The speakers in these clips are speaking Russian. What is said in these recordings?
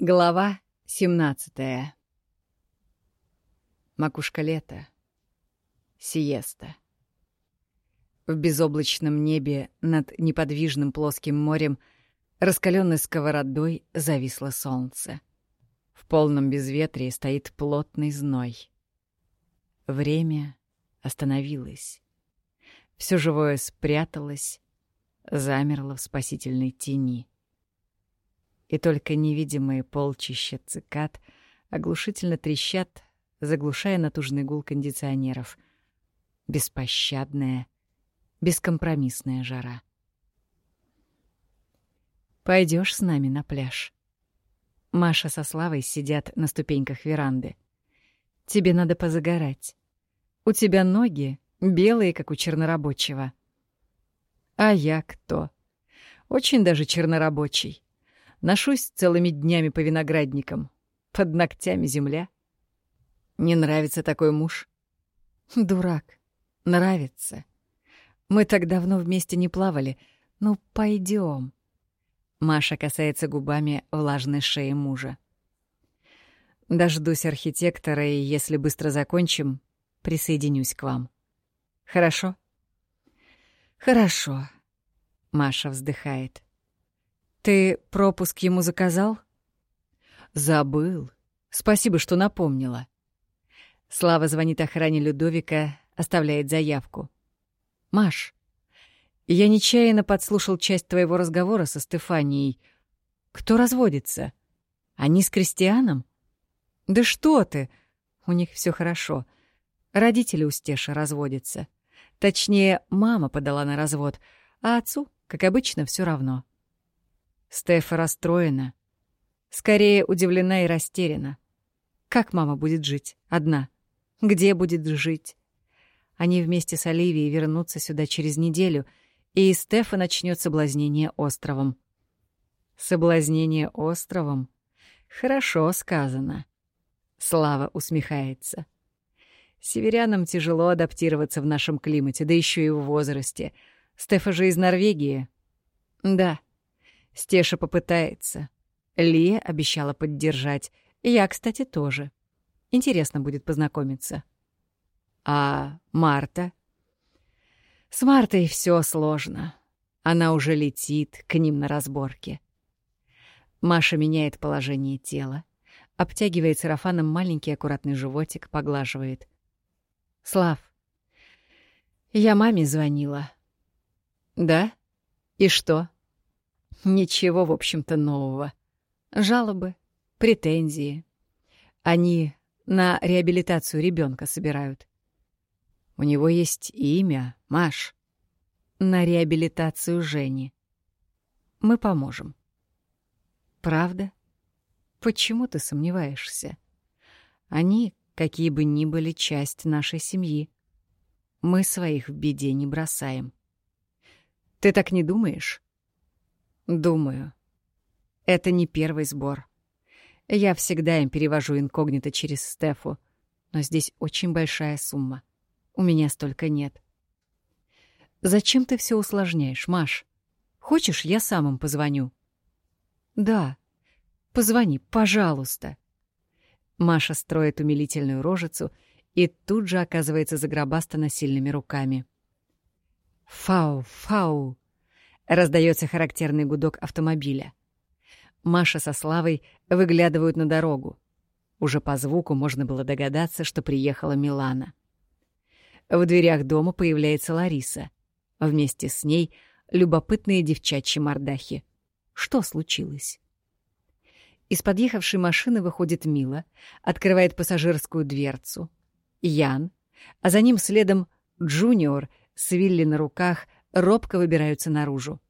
Глава 17 Макушка лета. Сиеста. В безоблачном небе над неподвижным плоским морем раскаленной сковородой зависло солнце. В полном безветрии стоит плотный зной. Время остановилось. Все живое спряталось, замерло в спасительной тени. И только невидимые полчища цикад оглушительно трещат, заглушая натужный гул кондиционеров. Беспощадная, бескомпромиссная жара. Пойдешь с нами на пляж?» Маша со Славой сидят на ступеньках веранды. «Тебе надо позагорать. У тебя ноги белые, как у чернорабочего. А я кто? Очень даже чернорабочий. Ношусь целыми днями по виноградникам. Под ногтями земля. Не нравится такой муж? Дурак. Нравится. Мы так давно вместе не плавали. Ну, пойдем. Маша касается губами влажной шеи мужа. Дождусь архитектора, и если быстро закончим, присоединюсь к вам. Хорошо? Хорошо. Маша вздыхает. Ты пропуск ему заказал? Забыл. Спасибо, что напомнила. Слава звонит охране Людовика, оставляет заявку. Маш, я нечаянно подслушал часть твоего разговора со Стефанией. Кто разводится? Они с Кристианом? Да что ты? У них все хорошо. Родители у Стеши разводятся. Точнее, мама подала на развод, а отцу, как обычно, все равно. Стефа расстроена. Скорее, удивлена и растеряна. Как мама будет жить? Одна. Где будет жить? Они вместе с Оливией вернутся сюда через неделю, и Стефа начнет соблазнение островом. Соблазнение островом? Хорошо сказано. Слава усмехается. Северянам тяжело адаптироваться в нашем климате, да еще и в возрасте. Стефа же из Норвегии. Да. Стеша попытается. Лия обещала поддержать. Я, кстати, тоже. Интересно будет познакомиться. А Марта? С Мартой все сложно. Она уже летит к ним на разборке. Маша меняет положение тела, обтягивает сарафаном маленький аккуратный животик, поглаживает. Слав, я маме звонила. Да? И что? Ничего, в общем-то, нового. Жалобы, претензии. Они на реабилитацию ребенка собирают. У него есть имя, Маш. На реабилитацию Жени. Мы поможем. Правда? Почему ты сомневаешься? Они какие бы ни были часть нашей семьи. Мы своих в беде не бросаем. Ты так не думаешь? Думаю. Это не первый сбор. Я всегда им перевожу инкогнито через Стефу, но здесь очень большая сумма. У меня столько нет. Зачем ты все усложняешь, Маш? Хочешь, я сам им позвоню? Да. Позвони, пожалуйста. Маша строит умилительную рожицу и тут же оказывается загробастана сильными руками. «Фау, фау!» — раздается характерный гудок автомобиля. Маша со Славой выглядывают на дорогу. Уже по звуку можно было догадаться, что приехала Милана. В дверях дома появляется Лариса. Вместе с ней любопытные девчачьи мордахи. Что случилось? Из подъехавшей машины выходит Мила, открывает пассажирскую дверцу. Ян, а за ним следом Джуниор с Вилли на руках робко выбираются наружу.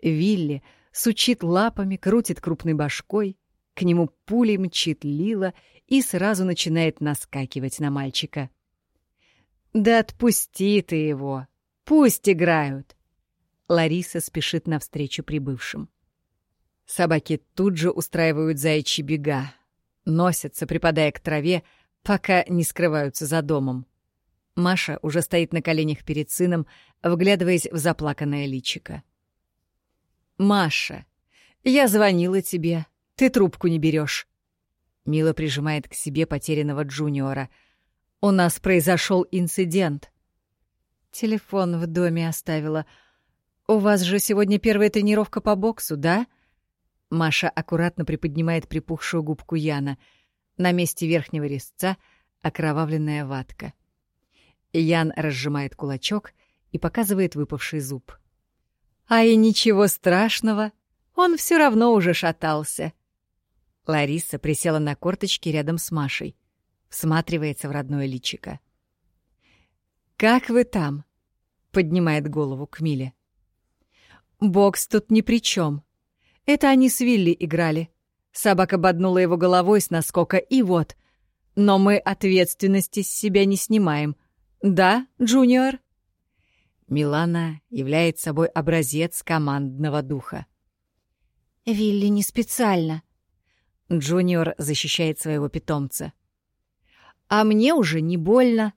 Вилли сучит лапами, крутит крупной башкой, к нему пулей мчит Лила и сразу начинает наскакивать на мальчика. «Да отпусти ты его! Пусть играют!» Лариса спешит навстречу прибывшим. Собаки тут же устраивают заячьи бега, носятся, припадая к траве, пока не скрываются за домом. Маша уже стоит на коленях перед сыном, вглядываясь в заплаканное личико. «Маша, я звонила тебе, ты трубку не берешь. Мила прижимает к себе потерянного Джуниора. «У нас произошел инцидент». «Телефон в доме оставила. У вас же сегодня первая тренировка по боксу, да?» Маша аккуратно приподнимает припухшую губку Яна. На месте верхнего резца окровавленная ватка. Ян разжимает кулачок и показывает выпавший зуб. «А и ничего страшного, он все равно уже шатался». Лариса присела на корточки рядом с Машей, всматривается в родное личико. «Как вы там?» — поднимает голову к Миле. «Бокс тут ни при чем. Это они с Вилли играли. Собака боднула его головой с наскока, и вот. Но мы ответственности с себя не снимаем. Да, Джуниор?» Милана является собой образец командного духа. «Вилли не специально», Джуниор защищает своего питомца. «А мне уже не больно».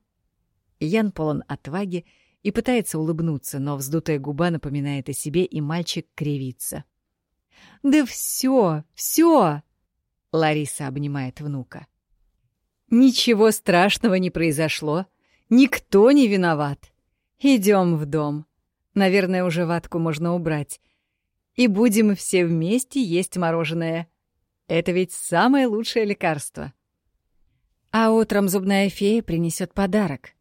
Ян полон отваги и пытается улыбнуться, но вздутая губа напоминает о себе, и мальчик кривится. «Да все, все!» — Лариса обнимает внука. «Ничего страшного не произошло. Никто не виноват. Идем в дом. Наверное, уже ватку можно убрать. И будем все вместе есть мороженое. Это ведь самое лучшее лекарство. А утром зубная фея принесет подарок.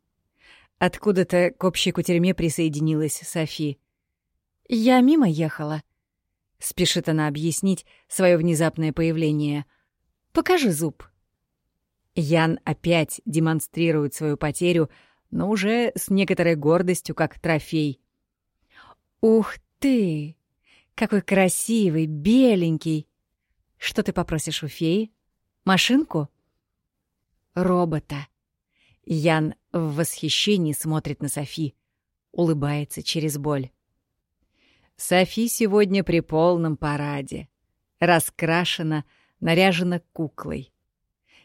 Откуда-то к общей кутерьме присоединилась Софи. «Я мимо ехала», — спешит она объяснить свое внезапное появление. «Покажи зуб». Ян опять демонстрирует свою потерю, но уже с некоторой гордостью, как трофей. «Ух ты! Какой красивый, беленький! Что ты попросишь у феи? Машинку? Робота. Ян в восхищении смотрит на Софи, улыбается через боль. Софи сегодня при полном параде. Раскрашена, наряжена куклой.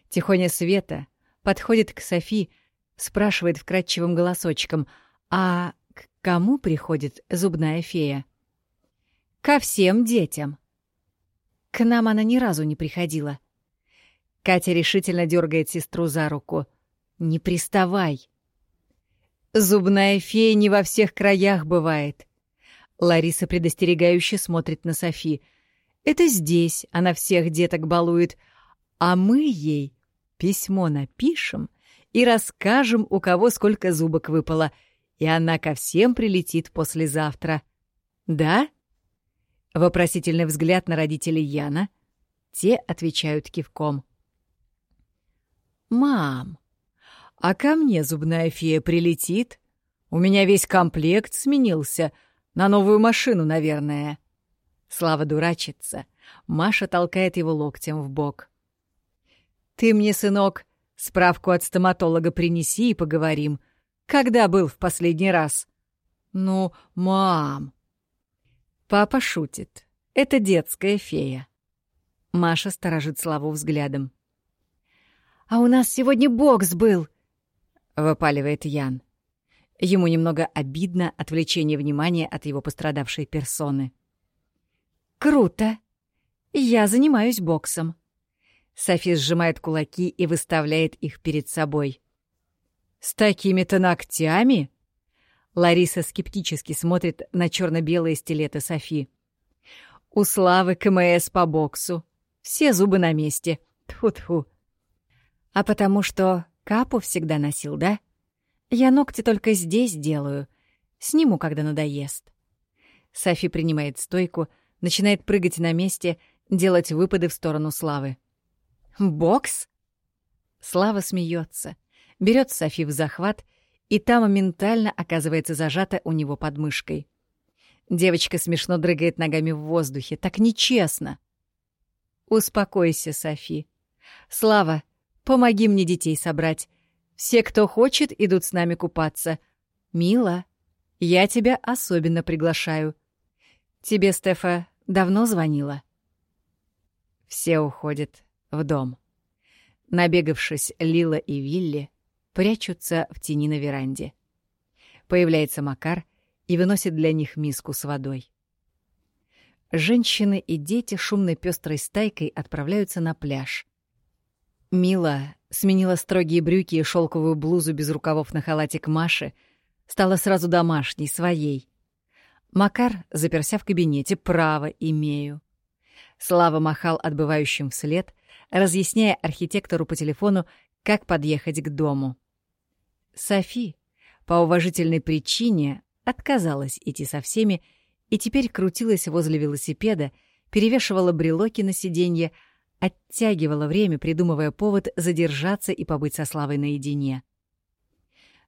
Тихоня Света подходит к Софи, спрашивает вкрадчивым голосочком, а к кому приходит зубная фея? Ко всем детям. К нам она ни разу не приходила. Катя решительно дергает сестру за руку. «Не приставай!» «Зубная фея не во всех краях бывает». Лариса предостерегающе смотрит на Софи. «Это здесь она всех деток балует, а мы ей письмо напишем и расскажем, у кого сколько зубок выпало, и она ко всем прилетит послезавтра. Да?» Вопросительный взгляд на родителей Яна. Те отвечают кивком. «Мам, а ко мне зубная фея прилетит? У меня весь комплект сменился. На новую машину, наверное». Слава дурачится. Маша толкает его локтем в бок. «Ты мне, сынок, справку от стоматолога принеси и поговорим. Когда был в последний раз?» «Ну, мам...» Папа шутит. Это детская фея. Маша сторожит Славу взглядом. «А у нас сегодня бокс был!» — выпаливает Ян. Ему немного обидно отвлечение внимания от его пострадавшей персоны. «Круто! Я занимаюсь боксом». Софи сжимает кулаки и выставляет их перед собой. «С такими-то ногтями?» Лариса скептически смотрит на черно-белые стилеты Софи. У Славы КМС по боксу. Все зубы на месте. Тьфу-тьфу. А потому что капу всегда носил, да? Я ногти только здесь делаю. Сниму, когда надоест. Софи принимает стойку, начинает прыгать на месте, делать выпады в сторону Славы. «Бокс?» Слава смеется, берет Софи в захват — и та моментально оказывается зажата у него под мышкой. Девочка смешно дрыгает ногами в воздухе. Так нечестно. Успокойся, Софи. Слава, помоги мне детей собрать. Все, кто хочет, идут с нами купаться. Мила, я тебя особенно приглашаю. Тебе, Стефа, давно звонила? Все уходят в дом. Набегавшись Лила и Вилли, прячутся в тени на веранде. Появляется Макар и выносит для них миску с водой. женщины и дети шумной пестрой стайкой отправляются на пляж. Мила сменила строгие брюки и шелковую блузу без рукавов на халатик Маши, стала сразу домашней, своей. Макар, заперся в кабинете, право имею. Слава махал отбывающим вслед, разъясняя архитектору по телефону, как подъехать к дому. Софи, по уважительной причине, отказалась идти со всеми и теперь крутилась возле велосипеда, перевешивала брелоки на сиденье, оттягивала время, придумывая повод задержаться и побыть со Славой наедине.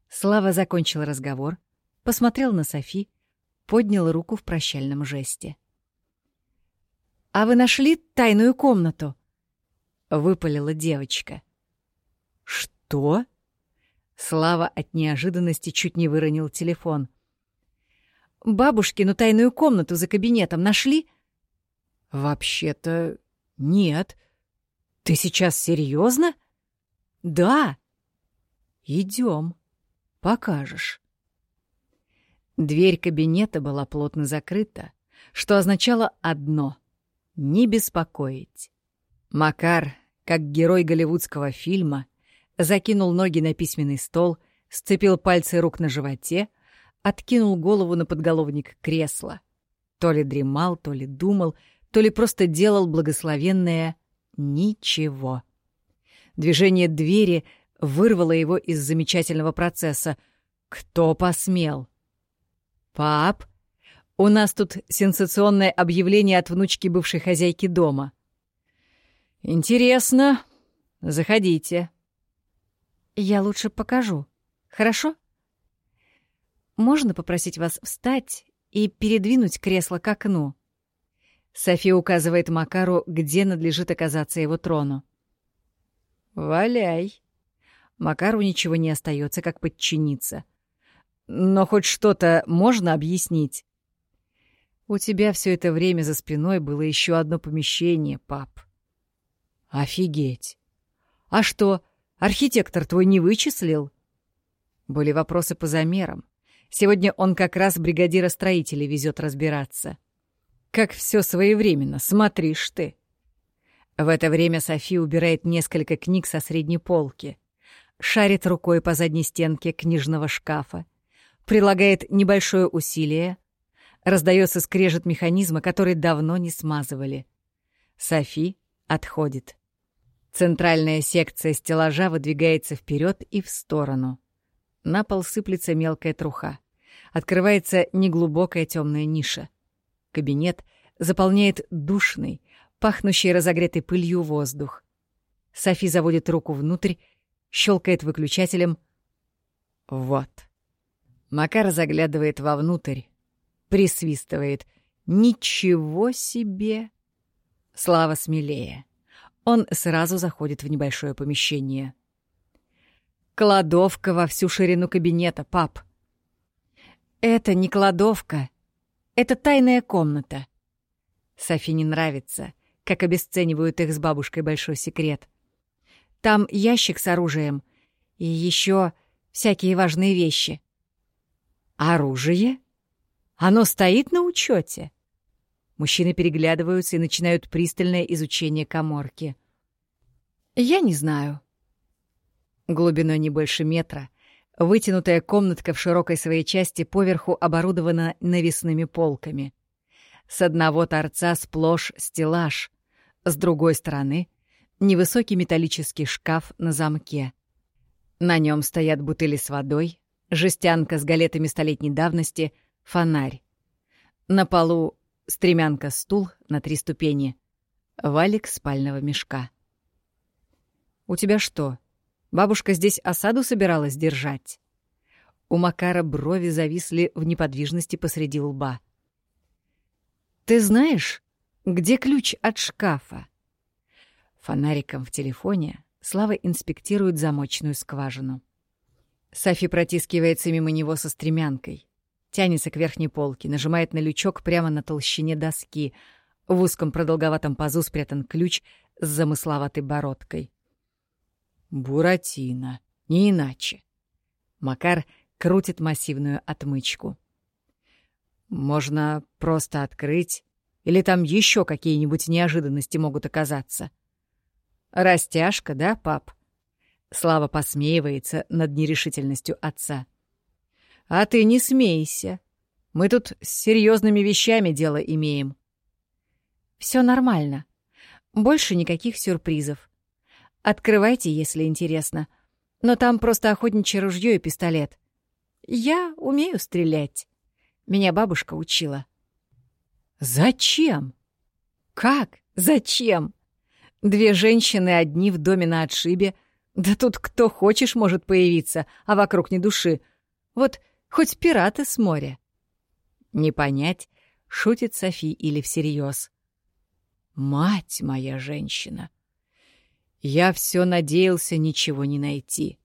Слава закончил разговор, посмотрел на Софи, поднял руку в прощальном жесте. «А вы нашли тайную комнату?» — выпалила девочка. «Что?» Слава от неожиданности чуть не выронил телефон. «Бабушкину тайную комнату за кабинетом нашли?» «Вообще-то нет. Ты сейчас серьезно?» «Да». «Идем, покажешь». Дверь кабинета была плотно закрыта, что означало одно — не беспокоить. Макар, как герой голливудского фильма, закинул ноги на письменный стол, сцепил пальцы рук на животе, откинул голову на подголовник кресла. То ли дремал, то ли думал, то ли просто делал благословенное «ничего». Движение двери вырвало его из замечательного процесса. Кто посмел? «Пап, у нас тут сенсационное объявление от внучки бывшей хозяйки дома». «Интересно. Заходите». «Я лучше покажу. Хорошо?» «Можно попросить вас встать и передвинуть кресло к окну?» София указывает Макару, где надлежит оказаться его трону. «Валяй!» Макару ничего не остается, как подчиниться. Но хоть что-то можно объяснить. У тебя все это время за спиной было еще одно помещение, пап. Офигеть. А что, архитектор твой не вычислил? Были вопросы по замерам. Сегодня он как раз бригадира строителей везет разбираться. Как все своевременно, смотришь ты. В это время Софи убирает несколько книг со средней полки, шарит рукой по задней стенке книжного шкафа, прилагает небольшое усилие, раздается скрежет механизма, который давно не смазывали. Софи отходит. Центральная секция стеллажа выдвигается вперед и в сторону. На пол сыплется мелкая труха. Открывается неглубокая темная ниша. Кабинет заполняет душный, пахнущий разогретой пылью воздух. Софи заводит руку внутрь, щелкает выключателем. Вот. Макар заглядывает вовнутрь, присвистывает. «Ничего себе!» Слава смелее. Он сразу заходит в небольшое помещение. «Кладовка во всю ширину кабинета, пап!» «Это не кладовка. Это тайная комната». Софи не нравится, как обесценивают их с бабушкой большой секрет. «Там ящик с оружием и еще всякие важные вещи». «Оружие? Оно стоит на учете?» Мужчины переглядываются и начинают пристальное изучение коморки. «Я не знаю». Глубиной не больше метра, вытянутая комнатка в широкой своей части поверху оборудована навесными полками. С одного торца сплошь стеллаж, с другой стороны — невысокий металлический шкаф на замке. На нем стоят бутыли с водой, жестянка с галетами столетней давности, фонарь. На полу стремянка-стул на три ступени, валик спального мешка. «У тебя что, бабушка здесь осаду собиралась держать?» У Макара брови зависли в неподвижности посреди лба. «Ты знаешь, где ключ от шкафа?» Фонариком в телефоне Слава инспектирует замочную скважину. Софи протискивается мимо него со стремянкой. Тянется к верхней полке, нажимает на лючок прямо на толщине доски. В узком продолговатом пазу спрятан ключ с замысловатой бородкой. «Буратино, не иначе». Макар крутит массивную отмычку. «Можно просто открыть Или там еще какие-нибудь неожиданности могут оказаться? Растяжка, да, пап? Слава посмеивается над нерешительностью отца. А ты не смейся. Мы тут с серьезными вещами дело имеем. Все нормально. Больше никаких сюрпризов. Открывайте, если интересно. Но там просто охотничье ружье и пистолет. Я умею стрелять. Меня бабушка учила. Зачем? Как? Зачем? Две женщины одни в доме на отшибе. Да тут кто хочешь может появиться, а вокруг ни души. Вот хоть пираты с моря. Не понять, шутит Софи или всерьез. Мать моя женщина! Я все надеялся ничего не найти.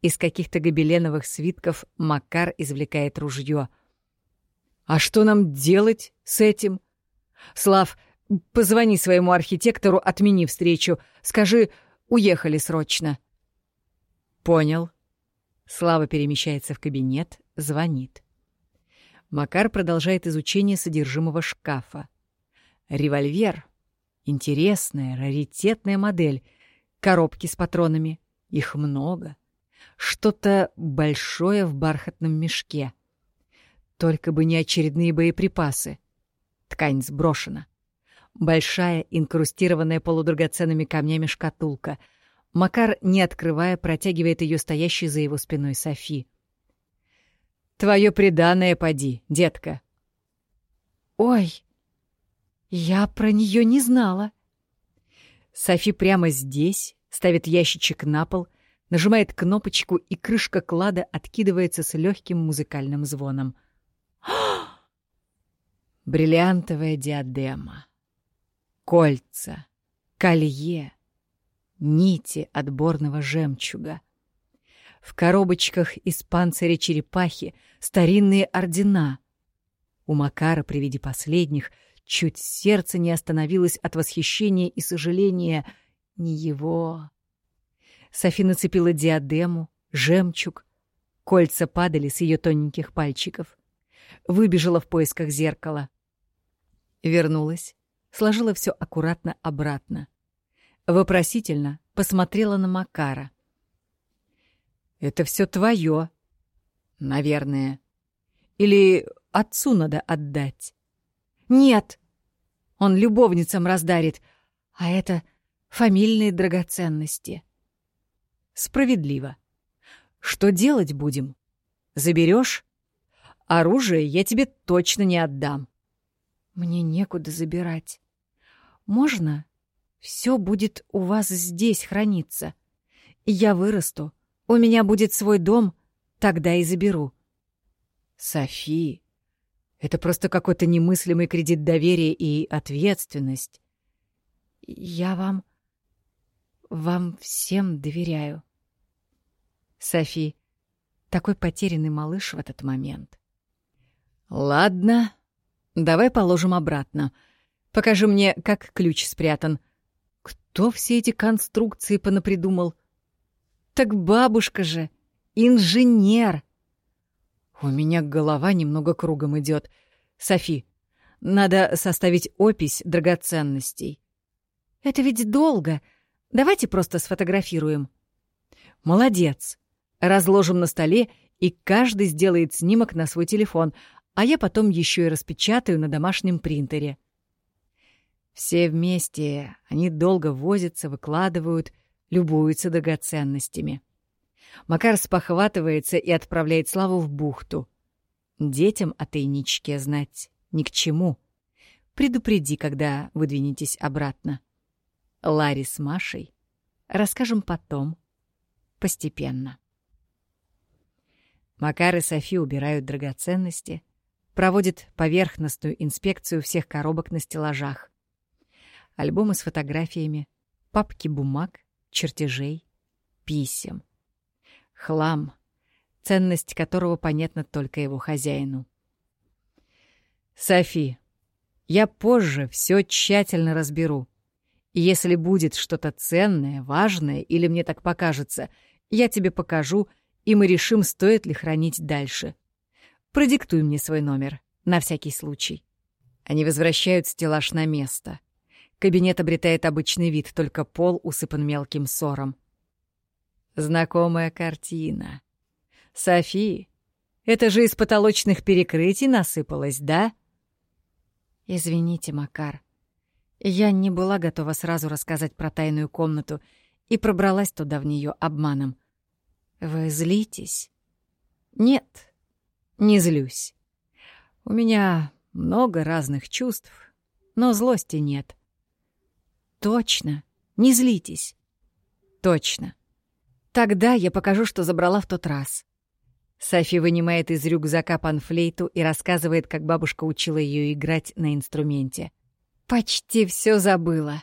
Из каких-то гобеленовых свитков Макар извлекает ружье. А что нам делать с этим? Слав, позвони своему архитектору, отмени встречу. Скажи, уехали срочно. Понял. Слава перемещается в кабинет, звонит. Макар продолжает изучение содержимого шкафа. Револьвер. Интересная, раритетная модель. Коробки с патронами. Их много. Что-то большое в бархатном мешке. Только бы не очередные боеприпасы. Ткань сброшена. Большая, инкрустированная полудрагоценными камнями шкатулка. Макар, не открывая, протягивает ее стоящей за его спиной Софи. «Твое преданное поди, детка». «Ой, я про нее не знала». Софи прямо здесь ставит ящичек на пол, нажимает кнопочку, и крышка клада откидывается с легким музыкальным звоном — Бриллиантовая диадема, кольца, колье, нити отборного жемчуга. В коробочках из панциря черепахи старинные ордена. У Макара при виде последних чуть сердце не остановилось от восхищения и сожаления. Не его. Софи нацепила диадему, жемчуг. Кольца падали с ее тоненьких пальчиков выбежала в поисках зеркала. Вернулась, сложила все аккуратно обратно. Вопросительно посмотрела на Макара. «Это все твое, наверное. Или отцу надо отдать?» «Нет, он любовницам раздарит, а это фамильные драгоценности». «Справедливо. Что делать будем? Заберешь?» Оружие я тебе точно не отдам. Мне некуда забирать. Можно? Все будет у вас здесь храниться. Я вырасту, у меня будет свой дом, тогда и заберу. Софи, это просто какой-то немыслимый кредит доверия и ответственность. Я вам... вам всем доверяю. Софи, такой потерянный малыш в этот момент. «Ладно, давай положим обратно. Покажи мне, как ключ спрятан. Кто все эти конструкции понапридумал?» «Так бабушка же! Инженер!» У меня голова немного кругом идет. Софи, надо составить опись драгоценностей. Это ведь долго. Давайте просто сфотографируем. Молодец. Разложим на столе, и каждый сделает снимок на свой телефон, а я потом еще и распечатаю на домашнем принтере. Все вместе они долго возятся, выкладывают, любуются драгоценностями. Макар спохватывается и отправляет Славу в бухту. Детям о тайничке знать ни к чему. Предупреди, когда выдвинетесь обратно. Ларри с Машей расскажем потом, постепенно. Макар и Софи убирают драгоценности, проводит поверхностную инспекцию всех коробок на стеллажах. Альбомы с фотографиями, папки бумаг, чертежей, писем. Хлам, ценность которого понятна только его хозяину. «Софи, я позже все тщательно разберу. И если будет что-то ценное, важное, или мне так покажется, я тебе покажу, и мы решим, стоит ли хранить дальше. Продиктуй мне свой номер, на всякий случай. Они возвращают стеллаж на место. Кабинет обретает обычный вид, только пол усыпан мелким ссором. Знакомая картина. Софи, это же из потолочных перекрытий насыпалось, да? Извините, Макар. Я не была готова сразу рассказать про тайную комнату и пробралась туда в нее обманом. Вы злитесь? Нет, не злюсь. У меня много разных чувств, но злости нет. Точно, не злитесь. Точно. Тогда я покажу, что забрала в тот раз. Софи вынимает из рюкзака панфлейту и рассказывает, как бабушка учила ее играть на инструменте. Почти все забыла.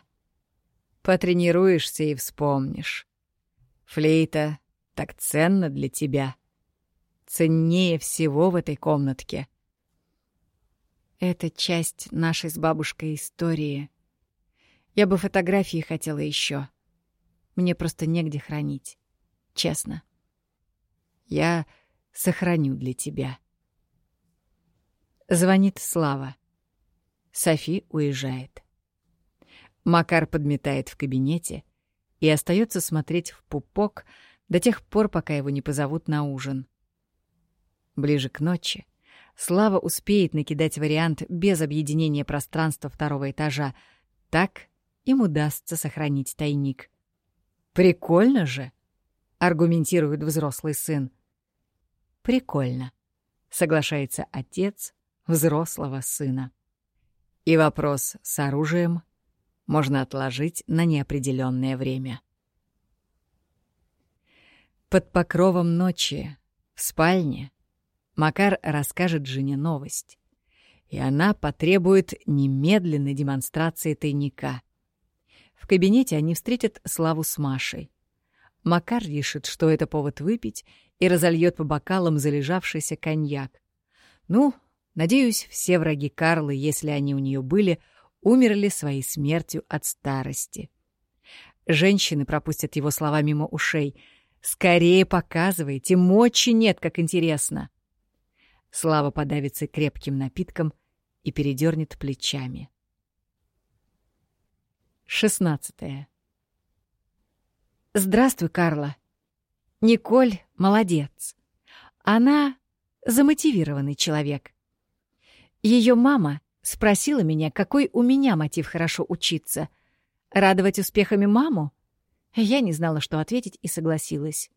Потренируешься и вспомнишь. Флейта так ценна для тебя. Ценнее всего в этой комнатке. Это часть нашей с бабушкой истории. Я бы фотографии хотела еще. Мне просто негде хранить. Честно. Я сохраню для тебя. Звонит Слава. Софи уезжает. Макар подметает в кабинете и остается смотреть в пупок до тех пор, пока его не позовут на ужин. Ближе к ночи Слава успеет накидать вариант без объединения пространства второго этажа. Так им удастся сохранить тайник. «Прикольно же!» — аргументирует взрослый сын. «Прикольно», — соглашается отец взрослого сына. И вопрос с оружием можно отложить на неопределенное время. Под покровом ночи в спальне Макар расскажет жене новость, и она потребует немедленной демонстрации тайника. В кабинете они встретят Славу с Машей. Макар решит, что это повод выпить, и разольет по бокалам залежавшийся коньяк. Ну, надеюсь, все враги Карлы, если они у нее были, умерли своей смертью от старости. Женщины пропустят его слова мимо ушей. «Скорее показывайте, мочи нет, как интересно!» Слава подавится крепким напитком и передернет плечами. Шестнадцатое. «Здравствуй, Карла. Николь молодец. Она замотивированный человек. Ее мама спросила меня, какой у меня мотив хорошо учиться. Радовать успехами маму? Я не знала, что ответить, и согласилась.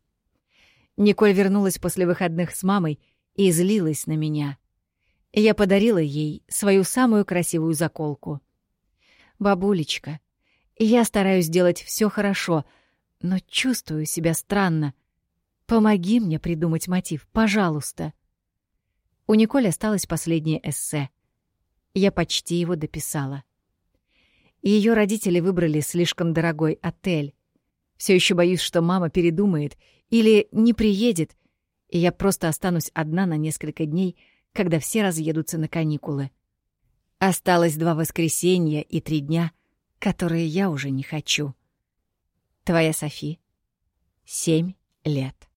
Николь вернулась после выходных с мамой и злилась на меня. Я подарила ей свою самую красивую заколку. «Бабулечка, я стараюсь делать все хорошо, но чувствую себя странно. Помоги мне придумать мотив, пожалуйста». У Николь осталось последнее эссе. Я почти его дописала. Ее родители выбрали слишком дорогой отель. Все еще боюсь, что мама передумает или не приедет, и я просто останусь одна на несколько дней, когда все разъедутся на каникулы. Осталось два воскресенья и три дня, которые я уже не хочу. Твоя Софи. Семь лет.